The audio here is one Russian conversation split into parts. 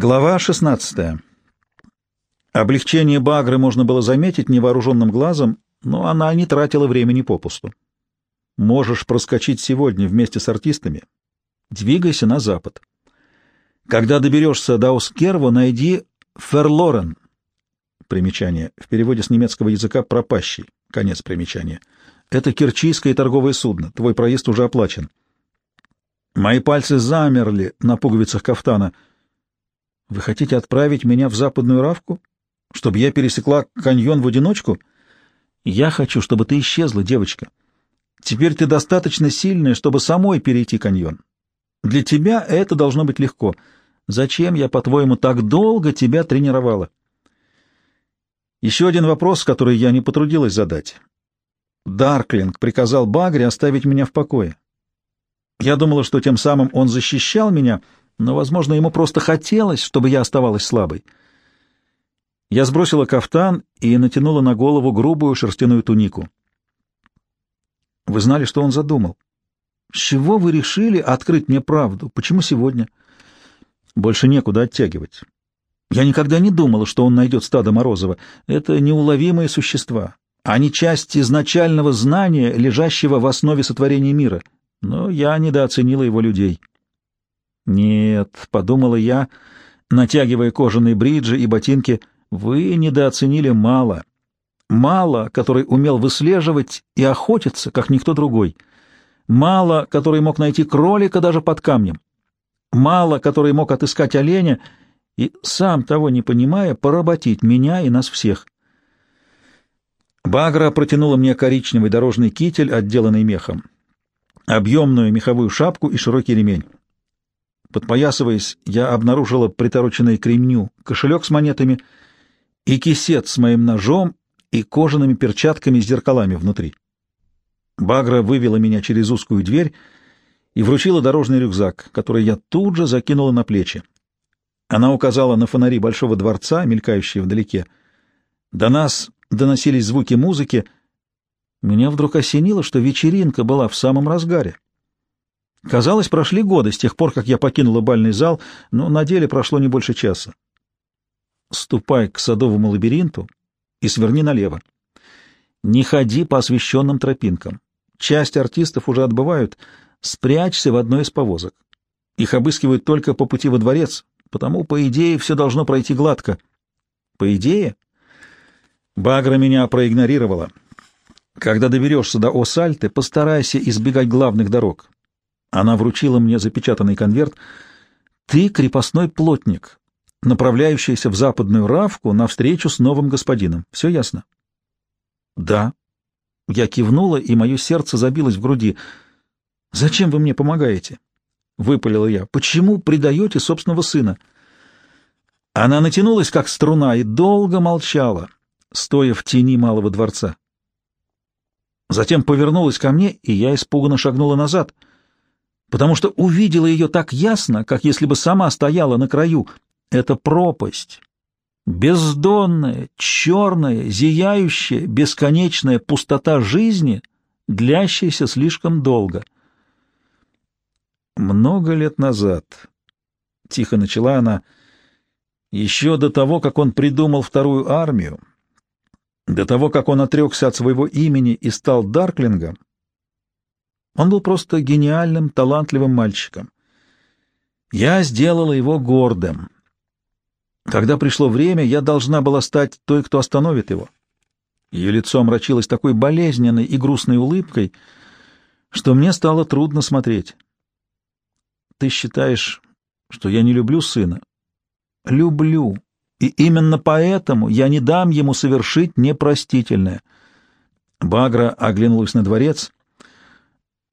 Глава 16. Облегчение Багры можно было заметить невооруженным глазом, но она не тратила времени попусту. Можешь проскочить сегодня вместе с артистами. Двигайся на запад. Когда доберешься до Оскерво, найди Ферлорен. Примечание. В переводе с немецкого языка «пропащий». Конец примечания. Это керчийское торговое судно. Твой проезд уже оплачен. Мои пальцы замерли на пуговицах кафтана. Вы хотите отправить меня в западную Равку? Чтобы я пересекла каньон в одиночку? Я хочу, чтобы ты исчезла, девочка. Теперь ты достаточно сильная, чтобы самой перейти каньон. Для тебя это должно быть легко. Зачем я, по-твоему, так долго тебя тренировала? Еще один вопрос, который я не потрудилась задать. Дарклинг приказал Багре оставить меня в покое. Я думала, что тем самым он защищал меня, но, возможно, ему просто хотелось, чтобы я оставалась слабой. Я сбросила кафтан и натянула на голову грубую шерстяную тунику. Вы знали, что он задумал? С чего вы решили открыть мне правду? Почему сегодня? Больше некуда оттягивать. Я никогда не думала, что он найдет стадо Морозова. Это неуловимые существа. Они часть изначального знания, лежащего в основе сотворения мира. Но я недооценила его людей. Нет, — подумала я, натягивая кожаные бриджи и ботинки, — вы недооценили мало. Мало, который умел выслеживать и охотиться, как никто другой. Мало, который мог найти кролика даже под камнем. Мало, который мог отыскать оленя и, сам того не понимая, поработить меня и нас всех. Багра протянула мне коричневый дорожный китель, отделанный мехом, объемную меховую шапку и широкий ремень. Подпоясываясь, я обнаружила притороченный к ремню кошелек с монетами и кисет с моим ножом и кожаными перчатками с зеркалами внутри. Багра вывела меня через узкую дверь и вручила дорожный рюкзак, который я тут же закинула на плечи. Она указала на фонари большого дворца, мелькающие вдалеке. До нас доносились звуки музыки. Меня вдруг осенило, что вечеринка была в самом разгаре. Казалось, прошли годы с тех пор, как я покинула бальный зал, но на деле прошло не больше часа. Ступай к садовому лабиринту и сверни налево. Не ходи по освещенным тропинкам. Часть артистов уже отбывают. Спрячься в одной из повозок. Их обыскивают только по пути во дворец, потому, по идее, все должно пройти гладко. По идее? Багра меня проигнорировала. Когда доберешься до Осальты, постарайся избегать главных дорог. Она вручила мне запечатанный конверт. Ты крепостной плотник, направляющийся в западную Равку на встречу с новым господином. Все ясно? Да. Я кивнула, и мое сердце забилось в груди. Зачем вы мне помогаете? Выпалила я. Почему предаете собственного сына? Она натянулась, как струна, и долго молчала, стоя в тени малого дворца. Затем повернулась ко мне, и я испуганно шагнула назад, потому что увидела ее так ясно, как если бы сама стояла на краю. Это пропасть, бездонная, черная, зияющая, бесконечная пустота жизни, длящаяся слишком долго. Много лет назад, — тихо начала она, — еще до того, как он придумал вторую армию, до того, как он отрекся от своего имени и стал Дарклингом, он был просто гениальным, талантливым мальчиком. Я сделала его гордым. Когда пришло время, я должна была стать той, кто остановит его. Ее лицо омрачилось такой болезненной и грустной улыбкой, что мне стало трудно смотреть. Ты считаешь, что я не люблю сына? Люблю. И именно поэтому я не дам ему совершить непростительное. Багра оглянулась на дворец.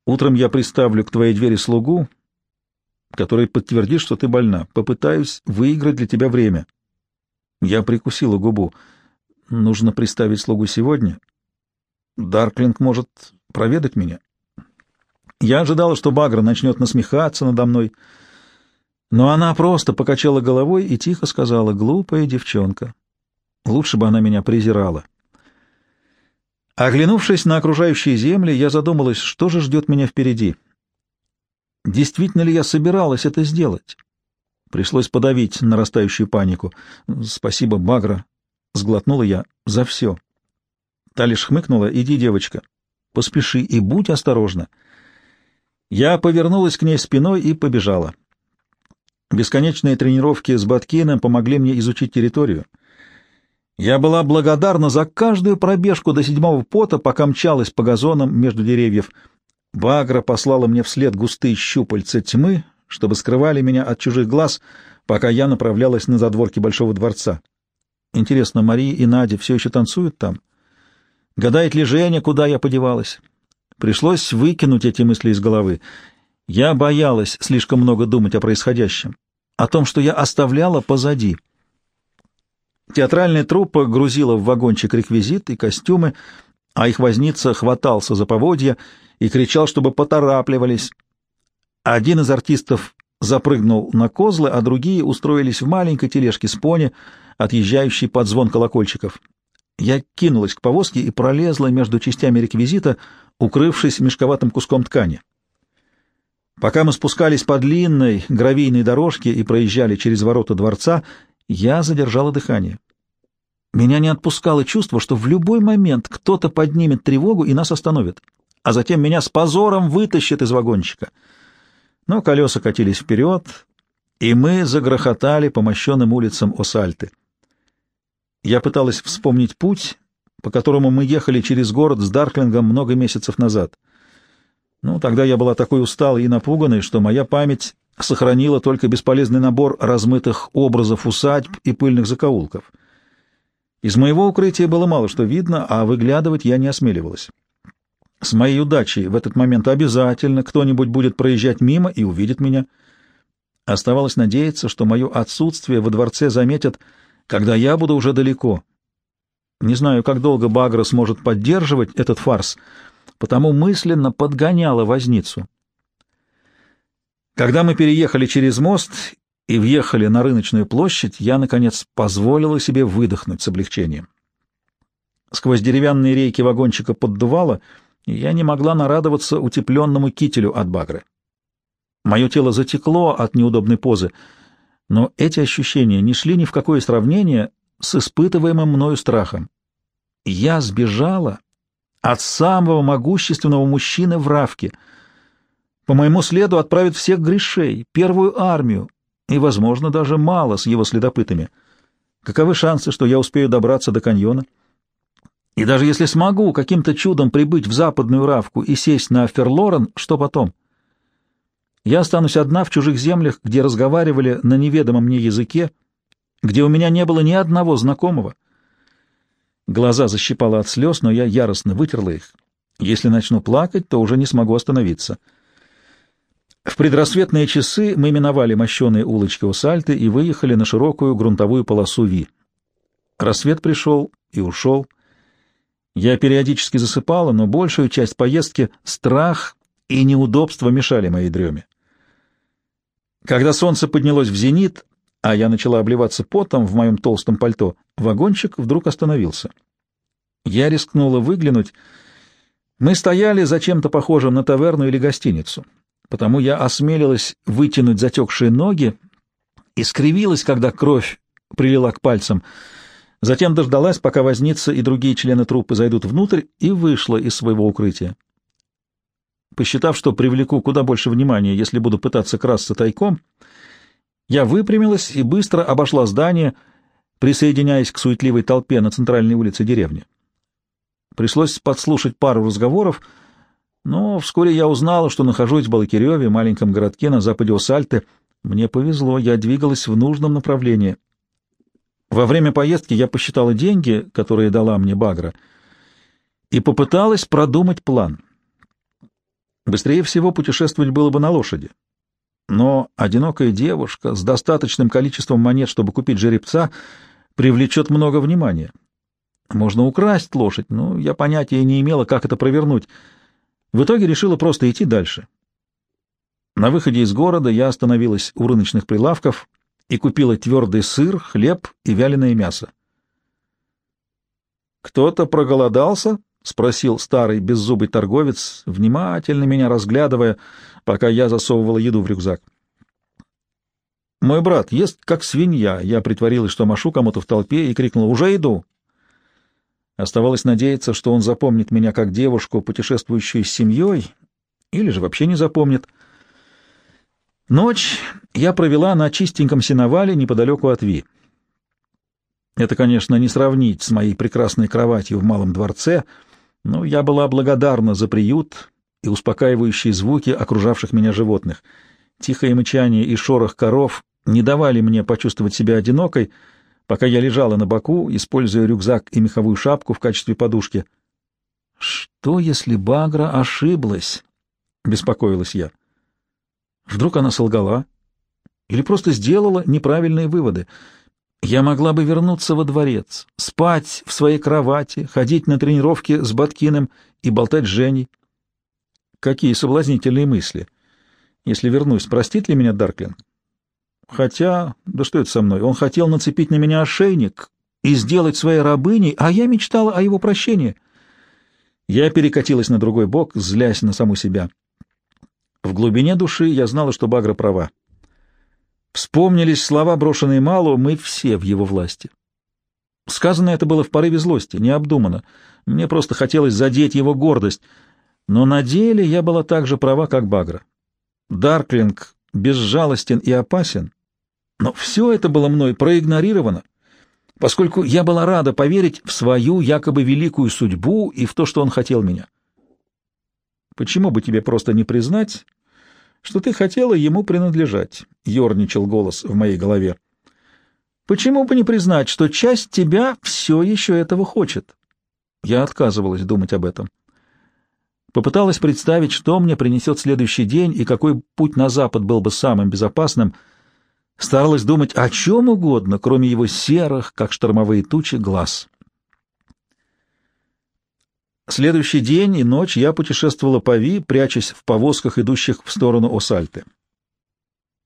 Утром я приставлю к твоей двери слугу, который подтвердит, что ты больна. Попытаюсь выиграть для тебя время. Я прикусила губу. Нужно приставить слугу сегодня. Дарклинг может проведать меня. Я ожидала, что Багра начнет насмехаться надо мной, но она просто покачала головой и тихо сказала, «Глупая девчонка. Лучше бы она меня презирала». Оглянувшись на окружающие земли, я задумалась, что же ждет меня впереди. Действительно ли я собиралась это сделать? Пришлось подавить нарастающую панику. «Спасибо, Багра», — сглотнула я, — «за все». Та лишь хмыкнула. «Иди, девочка, поспеши и будь осторожна». Я повернулась к ней спиной и побежала. Бесконечные тренировки с Баткиным помогли мне изучить территорию. Я была благодарна за каждую пробежку до седьмого пота, пока мчалась по газонам между деревьев. Багра послала мне вслед густые щупальца тьмы, чтобы скрывали меня от чужих глаз, пока я направлялась на задворки Большого дворца. Интересно, Мария и Надя все еще танцуют там? Гадает ли Женя, куда я подевалась? Пришлось выкинуть эти мысли из головы. Я боялась слишком много думать о происходящем, о том, что я оставляла позади. Театральная труппа грузила в вагончик реквизит и костюмы, а их возница хватался за поводья и кричал, чтобы поторапливались. Один из артистов запрыгнул на козлы, а другие устроились в маленькой тележке с пони, отъезжающей под звон колокольчиков. Я кинулась к повозке и пролезла между частями реквизита, укрывшись мешковатым куском ткани. Пока мы спускались по длинной гравийной дорожке и проезжали через ворота дворца, я задержала дыхание. Меня не отпускало чувство, что в любой момент кто-то поднимет тревогу и нас остановит, а затем меня с позором вытащит из вагончика. Но колеса катились вперед, и мы загрохотали по мощенным улицам Осальты. Я пыталась вспомнить путь, по которому мы ехали через город с Дарклингом много месяцев назад. Ну, тогда я была такой усталой и напуганной, что моя память сохранила только бесполезный набор размытых образов усадьб и пыльных закоулков. Из моего укрытия было мало что видно, а выглядывать я не осмеливалась. С моей удачей в этот момент обязательно кто-нибудь будет проезжать мимо и увидит меня. Оставалось надеяться, что мое отсутствие во дворце заметят, когда я буду уже далеко. Не знаю, как долго Багра сможет поддерживать этот фарс, потому мысленно подгоняла возницу. Когда мы переехали через мост и въехали на рыночную площадь, я, наконец, позволила себе выдохнуть с облегчением. Сквозь деревянные рейки вагончика поддувало, и я не могла нарадоваться утепленному кителю от багры. Мое тело затекло от неудобной позы — но эти ощущения не шли ни в какое сравнение с испытываемым мною страхом. Я сбежала от самого могущественного мужчины в Равке. По моему следу отправят всех грешей, первую армию, и, возможно, даже мало с его следопытами. Каковы шансы, что я успею добраться до каньона? И даже если смогу каким-то чудом прибыть в западную Равку и сесть на Ферлорен, что потом? — я останусь одна в чужих землях, где разговаривали на неведомом мне языке, где у меня не было ни одного знакомого. Глаза защипало от слез, но я яростно вытерла их. Если начну плакать, то уже не смогу остановиться. В предрассветные часы мы миновали мощеные улочки Усальты и выехали на широкую грунтовую полосу Ви. Рассвет пришел и ушел. Я периодически засыпала, но большую часть поездки страх и неудобства мешали моей дреме. Когда солнце поднялось в зенит, а я начала обливаться потом в моем толстом пальто, вагончик вдруг остановился. Я рискнула выглянуть. Мы стояли за чем-то похожим на таверну или гостиницу, потому я осмелилась вытянуть затекшие ноги и скривилась, когда кровь прилила к пальцам. Затем дождалась, пока возница и другие члены труппы зайдут внутрь, и вышла из своего укрытия. Посчитав, что привлеку куда больше внимания, если буду пытаться красться тайком, я выпрямилась и быстро обошла здание, присоединяясь к суетливой толпе на центральной улице деревни. Пришлось подслушать пару разговоров, но вскоре я узнала, что нахожусь в Балакиреве, маленьком городке на западе Осальты. Мне повезло, я двигалась в нужном направлении. Во время поездки я посчитала деньги, которые дала мне Багра, и попыталась продумать план — Быстрее всего путешествовать было бы на лошади. Но одинокая девушка с достаточным количеством монет, чтобы купить жеребца, привлечет много внимания. Можно украсть лошадь, но я понятия не имела, как это провернуть. В итоге решила просто идти дальше. На выходе из города я остановилась у рыночных прилавков и купила твердый сыр, хлеб и вяленое мясо. «Кто-то проголодался?» — спросил старый беззубый торговец, внимательно меня разглядывая, пока я засовывала еду в рюкзак. Мой брат ест как свинья. Я притворилась, что машу кому-то в толпе и крикнула «Уже иду!». Оставалось надеяться, что он запомнит меня как девушку, путешествующую с семьей, или же вообще не запомнит. Ночь я провела на чистеньком сеновале неподалеку от Ви. Это, конечно, не сравнить с моей прекрасной кроватью в малом дворце, но я была благодарна за приют и успокаивающие звуки окружавших меня животных. Тихое мычание и шорох коров не давали мне почувствовать себя одинокой, пока я лежала на боку, используя рюкзак и меховую шапку в качестве подушки. «Что, если Багра ошиблась?» — беспокоилась я. Вдруг она солгала? Или просто сделала неправильные выводы? Я могла бы вернуться во дворец, спать в своей кровати, ходить на тренировки с Баткиным и болтать с Женей. Какие соблазнительные мысли! Если вернусь, простит ли меня Дарклин? Хотя, да что это со мной, он хотел нацепить на меня ошейник и сделать своей рабыней, а я мечтала о его прощении. Я перекатилась на другой бок, злясь на саму себя. В глубине души я знала, что Багра права. Вспомнились слова, брошенные Малу, мы все в его власти. Сказано это было в порыве злости, необдуманно. Мне просто хотелось задеть его гордость. Но на деле я была так же права, как Багра. Дарклинг безжалостен и опасен, но все это было мной проигнорировано, поскольку я была рада поверить в свою якобы великую судьбу и в то, что он хотел меня. Почему бы тебе просто не признать, что ты хотела ему принадлежать? — ерничал голос в моей голове. Почему бы не признать, что часть тебя все еще этого хочет? Я отказывалась думать об этом. Попыталась представить, что мне принесет следующий день и какой путь на запад был бы самым безопасным. Старалась думать о чем угодно, кроме его серых, как штормовые тучи, глаз. Следующий день и ночь я путешествовала по Ви, прячась в повозках, идущих в сторону Осальты.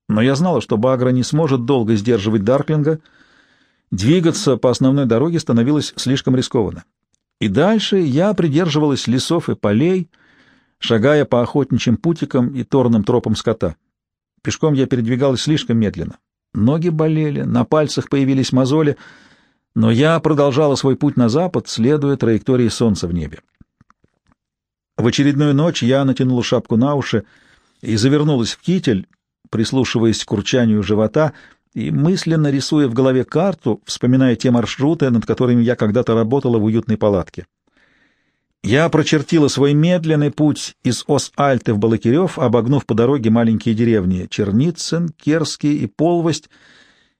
Но я знала, что Багра не сможет долго сдерживать Дарклинга. Двигаться по основной дороге становилось слишком рискованно. И дальше я придерживалась лесов и полей, шагая по охотничьим путикам и торным тропам скота. Пешком я передвигалась слишком медленно. Ноги болели, на пальцах появились мозоли — но я продолжала свой путь на запад, следуя траектории солнца в небе. В очередную ночь я натянула шапку на уши и завернулась в китель, прислушиваясь к урчанию живота и мысленно рисуя в голове карту, вспоминая те маршруты, над которыми я когда-то работала в уютной палатке. Я прочертила свой медленный путь из Ос-Альты в Балакирев, обогнув по дороге маленькие деревни Черницын, Керский и Полвость,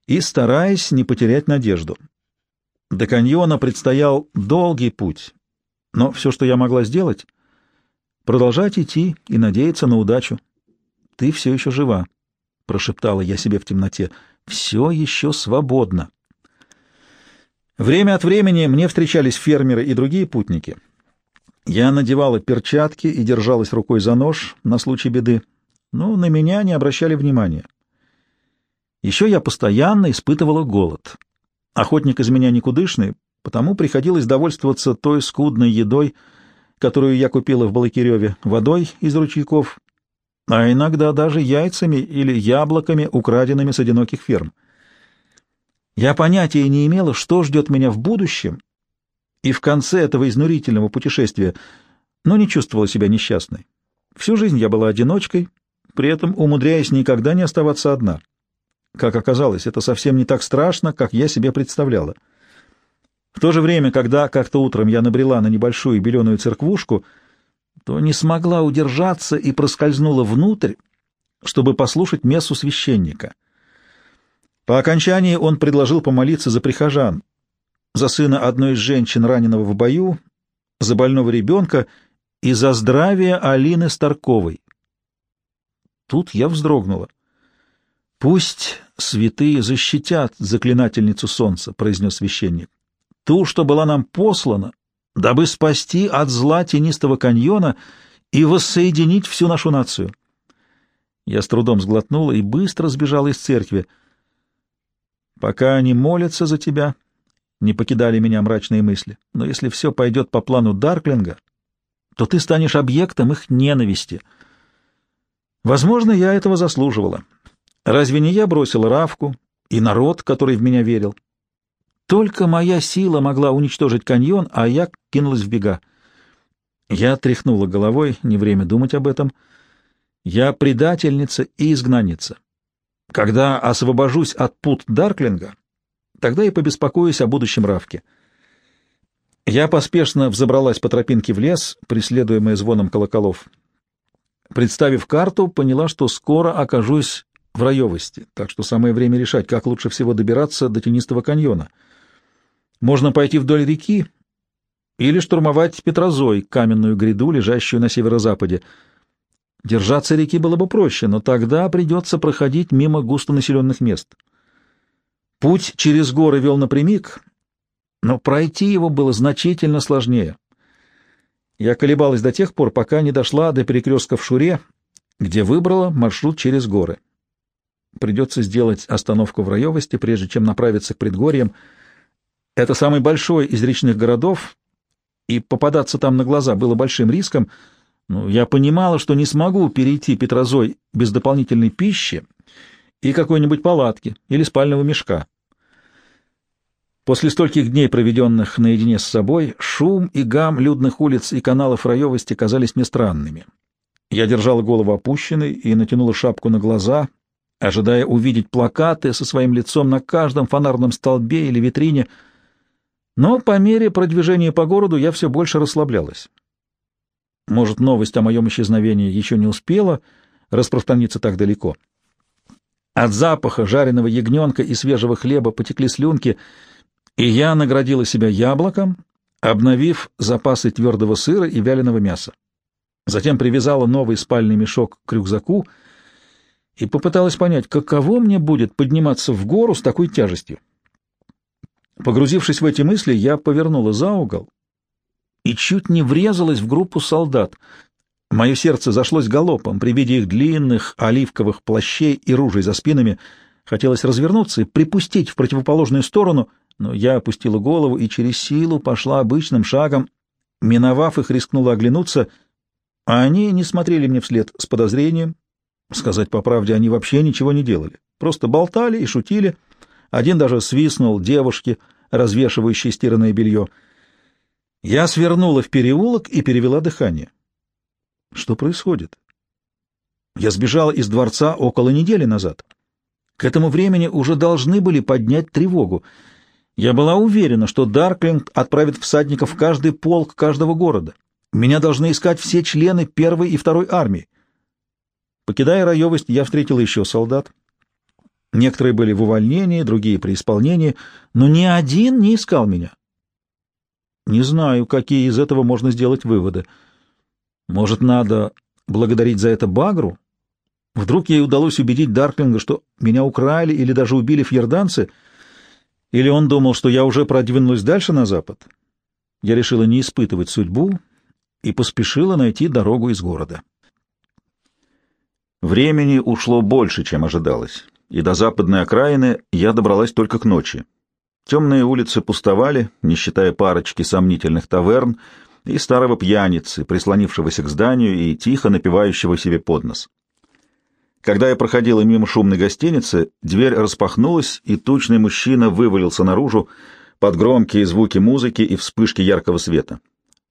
и стараясь не потерять надежду. До каньона предстоял долгий путь, но все, что я могла сделать, продолжать идти и надеяться на удачу. «Ты все еще жива», — прошептала я себе в темноте, — «все еще свободно». Время от времени мне встречались фермеры и другие путники. Я надевала перчатки и держалась рукой за нож на случай беды, но на меня не обращали внимания. Еще я постоянно испытывала голод — Охотник из меня никудышный, потому приходилось довольствоваться той скудной едой, которую я купила в Балакиреве, водой из ручейков, а иногда даже яйцами или яблоками, украденными с одиноких ферм. Я понятия не имела, что ждет меня в будущем, и в конце этого изнурительного путешествия, но не чувствовала себя несчастной. Всю жизнь я была одиночкой, при этом умудряясь никогда не оставаться одна. Как оказалось, это совсем не так страшно, как я себе представляла. В то же время, когда как-то утром я набрела на небольшую беленую церквушку, то не смогла удержаться и проскользнула внутрь, чтобы послушать мессу священника. По окончании он предложил помолиться за прихожан, за сына одной из женщин, раненого в бою, за больного ребенка и за здравие Алины Старковой. Тут я вздрогнула. «Пусть святые защитят заклинательницу солнца», — произнес священник. «Ту, что была нам послана, дабы спасти от зла тенистого каньона и воссоединить всю нашу нацию». Я с трудом сглотнула и быстро сбежала из церкви. «Пока они молятся за тебя», — не покидали меня мрачные мысли, «но если все пойдет по плану Дарклинга, то ты станешь объектом их ненависти». Возможно, я этого заслуживала. Разве не я бросил Равку и народ, который в меня верил? Только моя сила могла уничтожить каньон, а я кинулась в бега. Я тряхнула головой, не время думать об этом. Я предательница и изгнанница. Когда освобожусь от пут Дарклинга, тогда и побеспокоюсь о будущем Равке. Я поспешно взобралась по тропинке в лес, преследуемая звоном колоколов. Представив карту, поняла, что скоро окажусь в Раевости, так что самое время решать, как лучше всего добираться до тенистого каньона. Можно пойти вдоль реки или штурмовать Петрозой, каменную гряду, лежащую на северо-западе. Держаться реки было бы проще, но тогда придется проходить мимо густонаселенных мест. Путь через горы вел напрямик, но пройти его было значительно сложнее. Я колебалась до тех пор, пока не дошла до перекрестка в Шуре, где выбрала маршрут через горы. Придется сделать остановку в Раевости, прежде чем направиться к предгорьям. Это самый большой из речных городов, и попадаться там на глаза было большим риском. Но я понимала, что не смогу перейти Петрозой без дополнительной пищи и какой-нибудь палатки или спального мешка. После стольких дней, проведенных наедине с собой, шум и гам людных улиц и каналов Раевости казались мне странными. Я держала голову опущенной и натянула шапку на глаза, ожидая увидеть плакаты со своим лицом на каждом фонарном столбе или витрине, но по мере продвижения по городу я все больше расслаблялась. Может, новость о моем исчезновении еще не успела распространиться так далеко. От запаха жареного ягненка и свежего хлеба потекли слюнки — и я наградила себя яблоком, обновив запасы твердого сыра и вяленого мяса. Затем привязала новый спальный мешок к рюкзаку и попыталась понять, каково мне будет подниматься в гору с такой тяжестью. Погрузившись в эти мысли, я повернула за угол и чуть не врезалась в группу солдат. Мое сердце зашлось галопом при виде их длинных оливковых плащей и ружей за спинами. Хотелось развернуться и припустить в противоположную сторону — но я опустила голову и через силу пошла обычным шагом, миновав их, рискнула оглянуться, а они не смотрели мне вслед с подозрением. Сказать по правде, они вообще ничего не делали, просто болтали и шутили. Один даже свистнул девушке, развешивающей стиранное белье. Я свернула в переулок и перевела дыхание. Что происходит? Я сбежала из дворца около недели назад. К этому времени уже должны были поднять тревогу — я была уверена, что Дарклинг отправит всадников в каждый полк каждого города. Меня должны искать все члены первой и второй армии. Покидая Раевость, я встретила еще солдат. Некоторые были в увольнении, другие при исполнении, но ни один не искал меня. Не знаю, какие из этого можно сделать выводы. Может, надо благодарить за это Багру? Вдруг ей удалось убедить Дарклинга, что меня украли или даже убили фьерданцы — или он думал, что я уже продвинулась дальше на запад? Я решила не испытывать судьбу и поспешила найти дорогу из города. Времени ушло больше, чем ожидалось, и до западной окраины я добралась только к ночи. Темные улицы пустовали, не считая парочки сомнительных таверн и старого пьяницы, прислонившегося к зданию и тихо напивающего себе под нос. Когда я проходила мимо шумной гостиницы, дверь распахнулась, и тучный мужчина вывалился наружу под громкие звуки музыки и вспышки яркого света.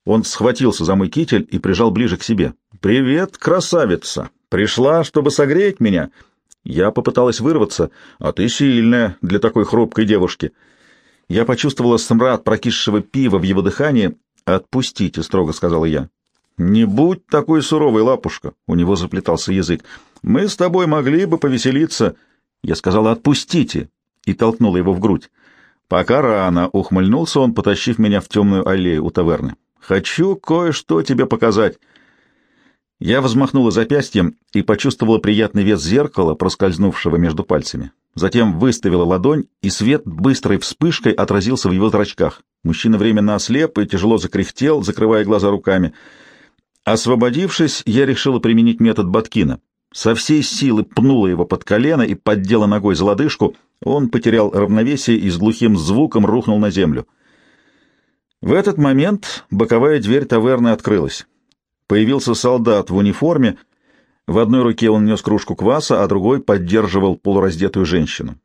Он схватился за мой китель и прижал ближе к себе. «Привет, красавица! Пришла, чтобы согреть меня!» Я попыталась вырваться, а ты сильная для такой хрупкой девушки. Я почувствовала смрад прокисшего пива в его дыхании. «Отпустите», — строго сказала я. «Не будь такой суровой, лапушка!» — у него заплетался язык. Мы с тобой могли бы повеселиться. Я сказала, отпустите, и толкнула его в грудь. Пока рано, ухмыльнулся он, потащив меня в темную аллею у таверны. Хочу кое-что тебе показать. Я взмахнула запястьем и почувствовала приятный вес зеркала, проскользнувшего между пальцами. Затем выставила ладонь, и свет быстрой вспышкой отразился в его зрачках. Мужчина временно ослеп и тяжело закряхтел, закрывая глаза руками. Освободившись, я решила применить метод Баткина. Со всей силы пнула его под колено и поддела ногой за лодыжку. Он потерял равновесие и с глухим звуком рухнул на землю. В этот момент боковая дверь таверны открылась. Появился солдат в униформе. В одной руке он нес кружку кваса, а другой поддерживал полураздетую женщину.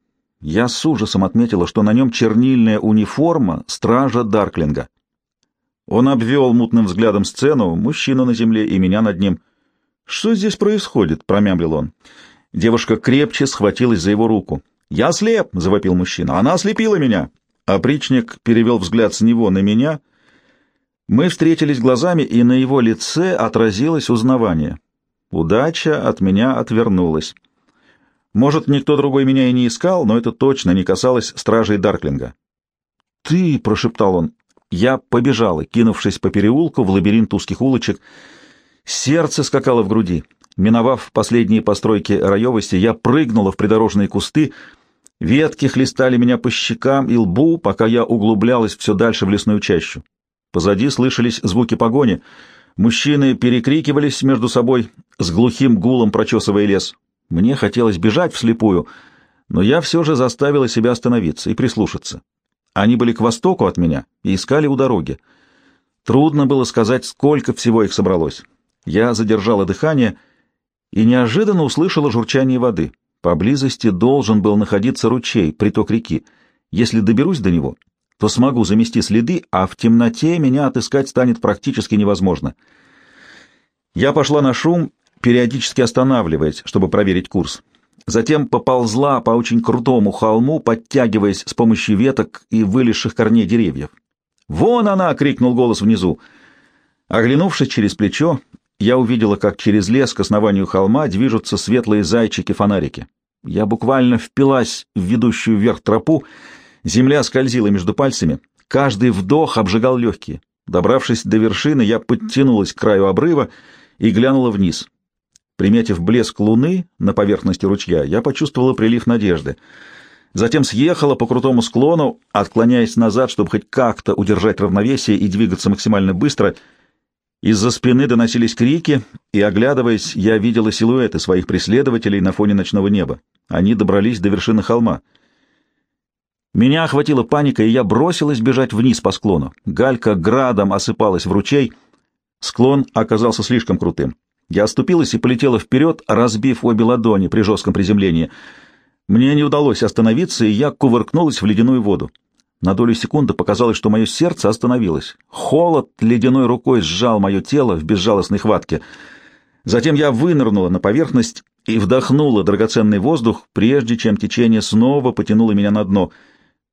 Я с ужасом отметила, что на нем чернильная униформа стража Дарклинга. Он обвел мутным взглядом сцену, мужчину на земле и меня над ним. «Что здесь происходит?» — промямлил он. Девушка крепче схватилась за его руку. «Я слеп!» — завопил мужчина. «Она ослепила меня!» Опричник перевел взгляд с него на меня. Мы встретились глазами, и на его лице отразилось узнавание. Удача от меня отвернулась. Может, никто другой меня и не искал, но это точно не касалось стражей Дарклинга. «Ты!» — прошептал он. Я побежала, кинувшись по переулку в лабиринт узких улочек. Сердце скакало в груди. Миновав последние постройки раевости, я прыгнула в придорожные кусты. Ветки хлестали меня по щекам и лбу, пока я углублялась все дальше в лесную чащу. Позади слышались звуки погони. Мужчины перекрикивались между собой, с глухим гулом прочесывая лес. Мне хотелось бежать вслепую, но я все же заставила себя остановиться и прислушаться. Они были к востоку от меня и искали у дороги. Трудно было сказать, сколько всего их собралось. Я задержала дыхание — и неожиданно услышала журчание воды. Поблизости должен был находиться ручей, приток реки. Если доберусь до него, то смогу замести следы, а в темноте меня отыскать станет практически невозможно. Я пошла на шум, периодически останавливаясь, чтобы проверить курс. Затем поползла по очень крутому холму, подтягиваясь с помощью веток и вылезших корней деревьев. «Вон она!» — крикнул голос внизу. Оглянувшись через плечо, я увидела, как через лес к основанию холма движутся светлые зайчики-фонарики. Я буквально впилась в ведущую вверх тропу, земля скользила между пальцами, каждый вдох обжигал легкие. Добравшись до вершины, я подтянулась к краю обрыва и глянула вниз. Приметив блеск луны на поверхности ручья, я почувствовала прилив надежды. Затем съехала по крутому склону, отклоняясь назад, чтобы хоть как-то удержать равновесие и двигаться максимально быстро — из-за спины доносились крики, и, оглядываясь, я видела силуэты своих преследователей на фоне ночного неба. Они добрались до вершины холма. Меня охватила паника, и я бросилась бежать вниз по склону. Галька градом осыпалась в ручей. Склон оказался слишком крутым. Я оступилась и полетела вперед, разбив обе ладони при жестком приземлении. Мне не удалось остановиться, и я кувыркнулась в ледяную воду. На долю секунды показалось, что мое сердце остановилось. Холод ледяной рукой сжал мое тело в безжалостной хватке. Затем я вынырнула на поверхность и вдохнула драгоценный воздух, прежде чем течение снова потянуло меня на дно.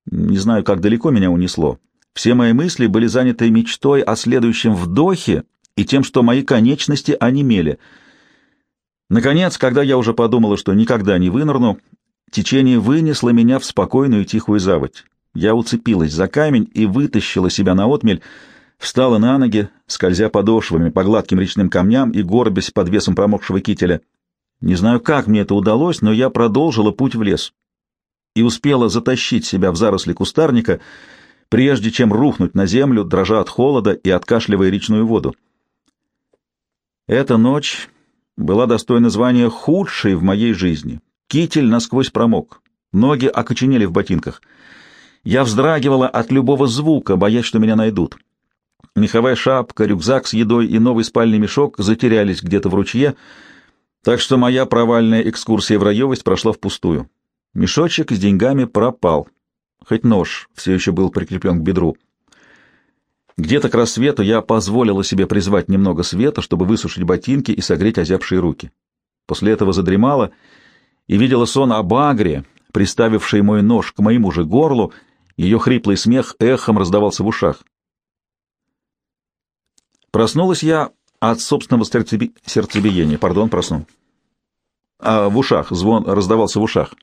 Не знаю, как далеко меня унесло. Все мои мысли были заняты мечтой о следующем вдохе и тем, что мои конечности онемели. Наконец, когда я уже подумала, что никогда не вынырну, течение вынесло меня в спокойную тихую заводь. Я уцепилась за камень и вытащила себя на отмель, встала на ноги, скользя подошвами по гладким речным камням и горбясь под весом промокшего кителя. Не знаю, как мне это удалось, но я продолжила путь в лес и успела затащить себя в заросли кустарника, прежде чем рухнуть на землю, дрожа от холода и откашливая речную воду. Эта ночь была достойна звания худшей в моей жизни. Китель насквозь промок, ноги окоченели в ботинках — я вздрагивала от любого звука, боясь, что меня найдут. Меховая шапка, рюкзак с едой и новый спальный мешок затерялись где-то в ручье, так что моя провальная экскурсия в раевость прошла впустую. Мешочек с деньгами пропал, хоть нож все еще был прикреплен к бедру. Где-то к рассвету я позволила себе призвать немного света, чтобы высушить ботинки и согреть озябшие руки. После этого задремала и видела сон об агре, приставившей мой нож к моему же горлу, ее хриплый смех эхом раздавался в ушах. Проснулась я от собственного сердцеби... сердцебиения. Пардон, проснул. А в ушах, звон раздавался в ушах.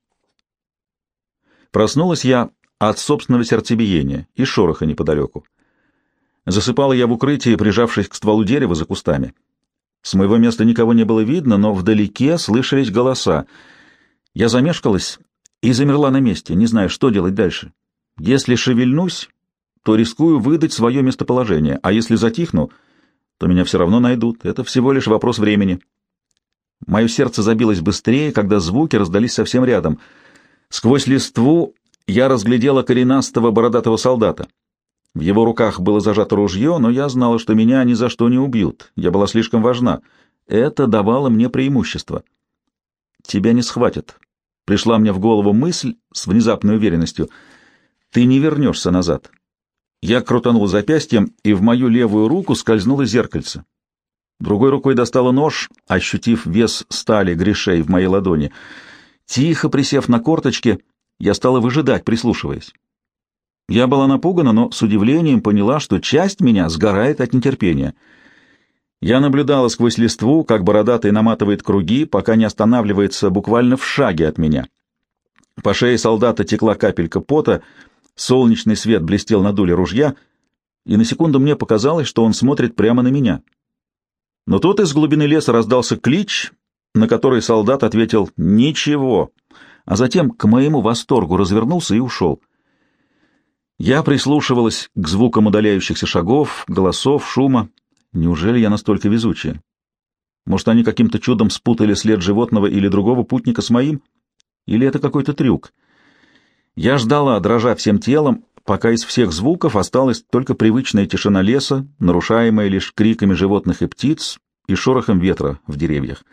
Проснулась я от собственного сердцебиения и шороха неподалеку. Засыпала я в укрытии, прижавшись к стволу дерева за кустами. С моего места никого не было видно, но вдалеке слышались голоса. Я замешкалась и замерла на месте, не зная, что делать дальше. Если шевельнусь, то рискую выдать свое местоположение, а если затихну, то меня все равно найдут. Это всего лишь вопрос времени. Мое сердце забилось быстрее, когда звуки раздались совсем рядом. Сквозь листву я разглядела коренастого бородатого солдата. В его руках было зажато ружье, но я знала, что меня ни за что не убьют. Я была слишком важна. Это давало мне преимущество. Тебя не схватят. Пришла мне в голову мысль с внезапной уверенностью. Ты не вернешься назад. Я крутанул запястьем, и в мою левую руку скользнуло зеркальце. Другой рукой достала нож, ощутив вес стали грешей в моей ладони. Тихо присев на корточки, я стала выжидать, прислушиваясь. Я была напугана, но с удивлением поняла, что часть меня сгорает от нетерпения. Я наблюдала сквозь листву, как бородатый наматывает круги, пока не останавливается буквально в шаге от меня. По шее солдата текла капелька пота, солнечный свет блестел на дуле ружья, и на секунду мне показалось, что он смотрит прямо на меня. Но тут из глубины леса раздался клич, на который солдат ответил «Ничего», а затем, к моему восторгу, развернулся и ушел. Я прислушивалась к звукам удаляющихся шагов, голосов, шума. Неужели я настолько везучая? Может, они каким-то чудом спутали след животного или другого путника с моим? Или это какой-то трюк? Я ждала, дрожа всем телом, пока из всех звуков осталась только привычная тишина леса, нарушаемая лишь криками животных и птиц и шорохом ветра в деревьях.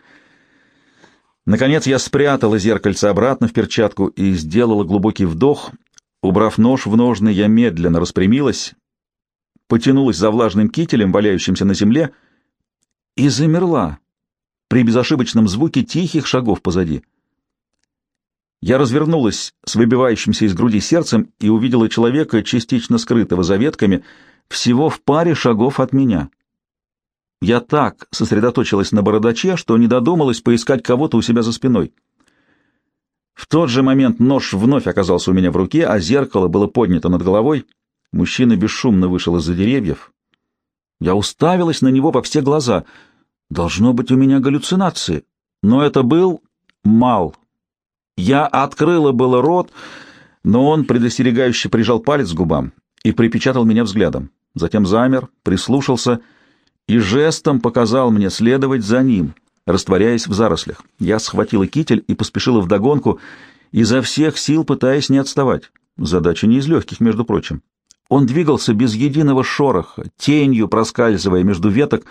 Наконец я спрятала зеркальце обратно в перчатку и сделала глубокий вдох. Убрав нож в ножны, я медленно распрямилась, потянулась за влажным кителем, валяющимся на земле, и замерла при безошибочном звуке тихих шагов позади. Я развернулась с выбивающимся из груди сердцем и увидела человека, частично скрытого за ветками, всего в паре шагов от меня. Я так сосредоточилась на бородаче, что не додумалась поискать кого-то у себя за спиной. В тот же момент нож вновь оказался у меня в руке, а зеркало было поднято над головой. Мужчина бесшумно вышел из-за деревьев. Я уставилась на него во все глаза. Должно быть, у меня галлюцинации. Но это был Мал. Я открыла было рот, но он предостерегающе прижал палец к губам и припечатал меня взглядом. Затем замер, прислушался — и жестом показал мне следовать за ним, растворяясь в зарослях. Я схватила китель и поспешила вдогонку, изо всех сил пытаясь не отставать. Задача не из легких, между прочим. Он двигался без единого шороха, тенью проскальзывая между веток,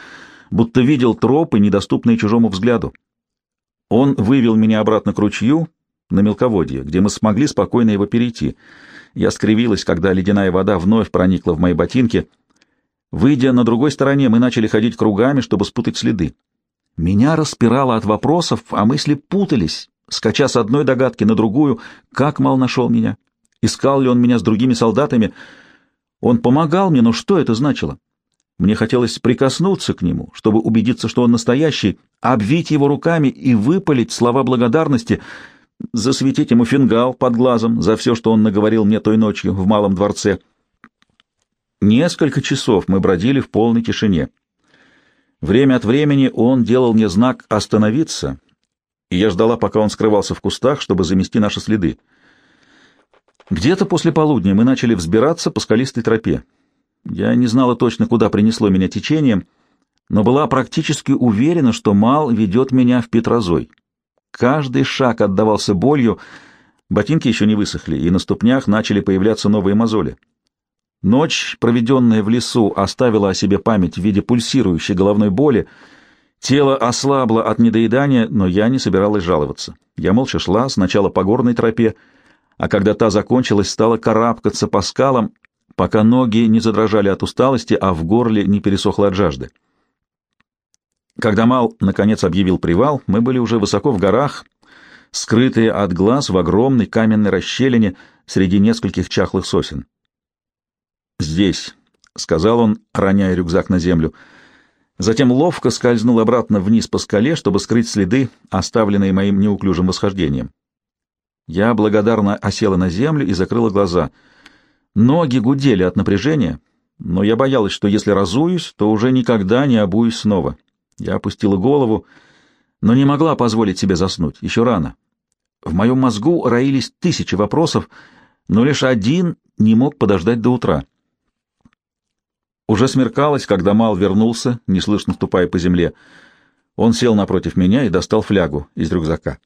будто видел тропы, недоступные чужому взгляду. Он вывел меня обратно к ручью, на мелководье, где мы смогли спокойно его перейти. Я скривилась, когда ледяная вода вновь проникла в мои ботинки — Выйдя на другой стороне, мы начали ходить кругами, чтобы спутать следы. Меня распирало от вопросов, а мысли путались, скача с одной догадки на другую, как Мал нашел меня. Искал ли он меня с другими солдатами? Он помогал мне, но что это значило? Мне хотелось прикоснуться к нему, чтобы убедиться, что он настоящий, обвить его руками и выпалить слова благодарности, засветить ему фингал под глазом за все, что он наговорил мне той ночью в Малом дворце — Несколько часов мы бродили в полной тишине. Время от времени он делал мне знак «остановиться», и я ждала, пока он скрывался в кустах, чтобы замести наши следы. Где-то после полудня мы начали взбираться по скалистой тропе. Я не знала точно, куда принесло меня течением, но была практически уверена, что Мал ведет меня в Петрозой. Каждый шаг отдавался болью, ботинки еще не высохли, и на ступнях начали появляться новые мозоли. Ночь, проведенная в лесу, оставила о себе память в виде пульсирующей головной боли. Тело ослабло от недоедания, но я не собиралась жаловаться. Я молча шла сначала по горной тропе, а когда та закончилась, стала карабкаться по скалам, пока ноги не задрожали от усталости, а в горле не пересохло от жажды. Когда Мал, наконец, объявил привал, мы были уже высоко в горах, скрытые от глаз в огромной каменной расщелине среди нескольких чахлых сосен. «Здесь», — сказал он, роняя рюкзак на землю. Затем ловко скользнул обратно вниз по скале, чтобы скрыть следы, оставленные моим неуклюжим восхождением. Я благодарно осела на землю и закрыла глаза. Ноги гудели от напряжения, но я боялась, что если разуюсь, то уже никогда не обуюсь снова. Я опустила голову, но не могла позволить себе заснуть. Еще рано. В моем мозгу роились тысячи вопросов, но лишь один не мог подождать до утра. Уже смеркалось, когда Мал вернулся, неслышно ступая по земле. Он сел напротив меня и достал флягу из рюкзака.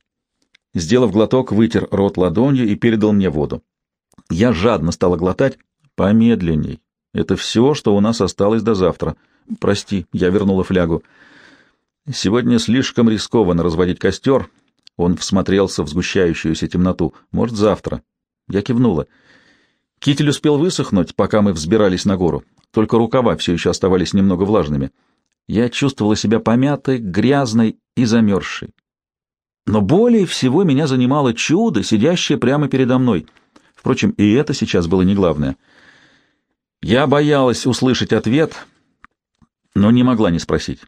Сделав глоток, вытер рот ладонью и передал мне воду. Я жадно стала глотать. Помедленней. Это все, что у нас осталось до завтра. Прости, я вернула флягу. Сегодня слишком рискованно разводить костер. Он всмотрелся в сгущающуюся темноту. Может, завтра. Я кивнула. Китель успел высохнуть, пока мы взбирались на гору. Только рукава все еще оставались немного влажными. Я чувствовала себя помятой, грязной и замерзшей. Но более всего меня занимало чудо, сидящее прямо передо мной. Впрочем, и это сейчас было не главное. Я боялась услышать ответ, но не могла не спросить.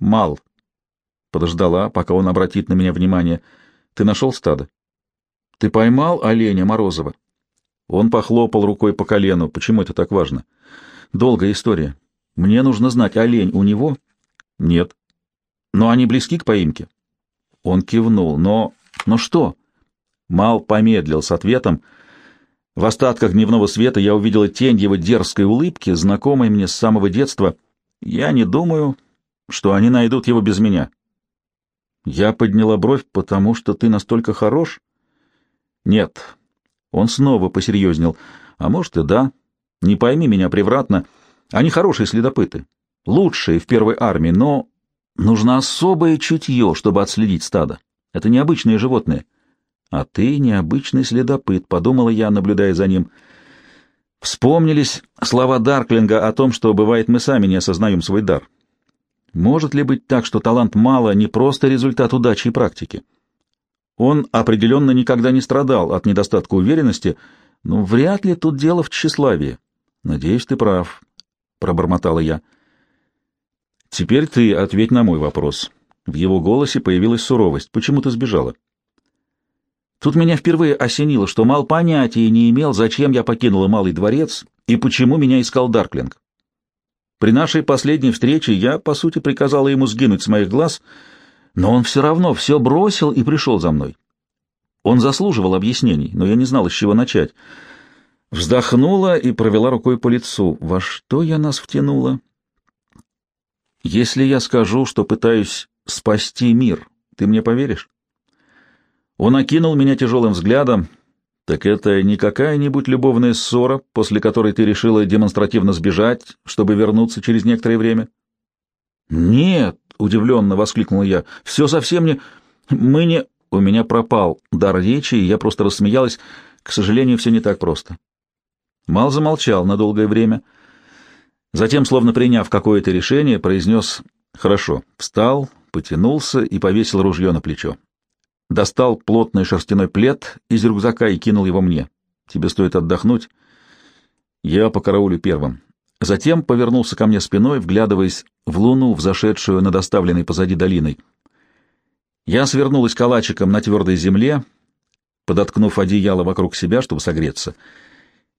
«Мал», — подождала, пока он обратит на меня внимание, — «ты нашел стадо?» «Ты поймал оленя Морозова?» Он похлопал рукой по колену. «Почему это так важно?» «Долгая история. Мне нужно знать, олень у него?» «Нет». «Но они близки к поимке?» Он кивнул. «Но... но что?» Мал помедлил с ответом. В остатках дневного света я увидела тень его дерзкой улыбки, знакомой мне с самого детства. Я не думаю, что они найдут его без меня. Я подняла бровь, потому что ты настолько хорош? Нет. Он снова посерьезнел. А может и да. Не пойми меня превратно. Они хорошие следопыты. Лучшие в первой армии, но нужно особое чутье, чтобы отследить стадо. Это необычные животные. А ты необычный следопыт, подумала я, наблюдая за ним. Вспомнились слова Дарклинга о том, что бывает мы сами не осознаем свой дар. Может ли быть так, что талант мало не просто результат удачи и практики? Он определенно никогда не страдал от недостатка уверенности, но вряд ли тут дело в тщеславии. Надеюсь, ты прав, — пробормотала я. Теперь ты ответь на мой вопрос. В его голосе появилась суровость. Почему ты сбежала? Тут меня впервые осенило, что Мал понятия не имел, зачем я покинула Малый дворец и почему меня искал Дарклинг. При нашей последней встрече я, по сути, приказала ему сгинуть с моих глаз, но он все равно все бросил и пришел за мной. Он заслуживал объяснений, но я не знала, с чего начать. Вздохнула и провела рукой по лицу. Во что я нас втянула? Если я скажу, что пытаюсь спасти мир, ты мне поверишь? Он окинул меня тяжелым взглядом. Так это не какая-нибудь любовная ссора, после которой ты решила демонстративно сбежать, чтобы вернуться через некоторое время? Нет, удивленно воскликнул я. Все совсем не... Мы не... У меня пропал дар речи, и я просто рассмеялась. К сожалению, все не так просто. Мал замолчал на долгое время. Затем, словно приняв какое-то решение, произнес «Хорошо». Встал, потянулся и повесил ружье на плечо достал плотный шерстяной плед из рюкзака и кинул его мне. «Тебе стоит отдохнуть. Я по караулю первым». Затем повернулся ко мне спиной, вглядываясь в луну, взошедшую над оставленной позади долиной. Я свернулась калачиком на твердой земле, подоткнув одеяло вокруг себя, чтобы согреться.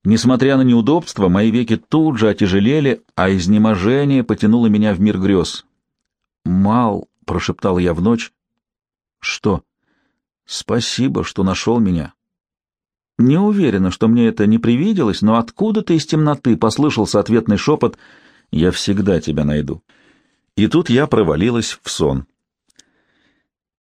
Несмотря на неудобства, мои веки тут же отяжелели, а изнеможение потянуло меня в мир грез. «Мал», — прошептала я в ночь. «Что?» Спасибо, что нашел меня. Не уверена, что мне это не привиделось, но откуда-то из темноты послышался ответный шепот «Я всегда тебя найду». И тут я провалилась в сон.